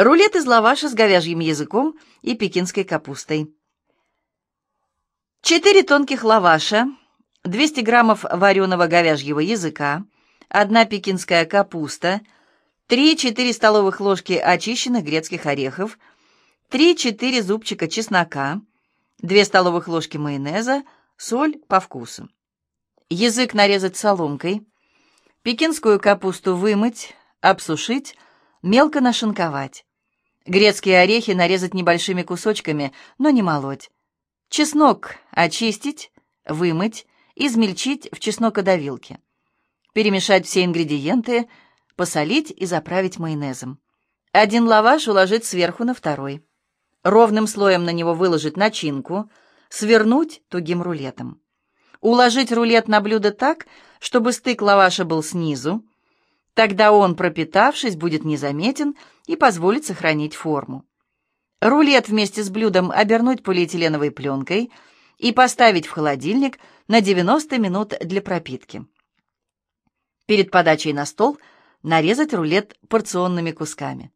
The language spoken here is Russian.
Рулет из лаваша с говяжьим языком и пекинской капустой. 4 тонких лаваша, 200 граммов вареного говяжьего языка, 1 пекинская капуста, 3-4 столовых ложки очищенных грецких орехов, 3-4 зубчика чеснока, 2 столовых ложки майонеза, соль по вкусу. Язык нарезать соломкой, пекинскую капусту вымыть, обсушить, мелко нашинковать. Грецкие орехи нарезать небольшими кусочками, но не молоть. Чеснок очистить, вымыть, измельчить в чеснокодавилке. Перемешать все ингредиенты, посолить и заправить майонезом. Один лаваш уложить сверху на второй. Ровным слоем на него выложить начинку, свернуть тугим рулетом. Уложить рулет на блюдо так, чтобы стык лаваша был снизу, Тогда он, пропитавшись, будет незаметен и позволит сохранить форму. Рулет вместе с блюдом обернуть полиэтиленовой пленкой и поставить в холодильник на 90 минут для пропитки. Перед подачей на стол нарезать рулет порционными кусками.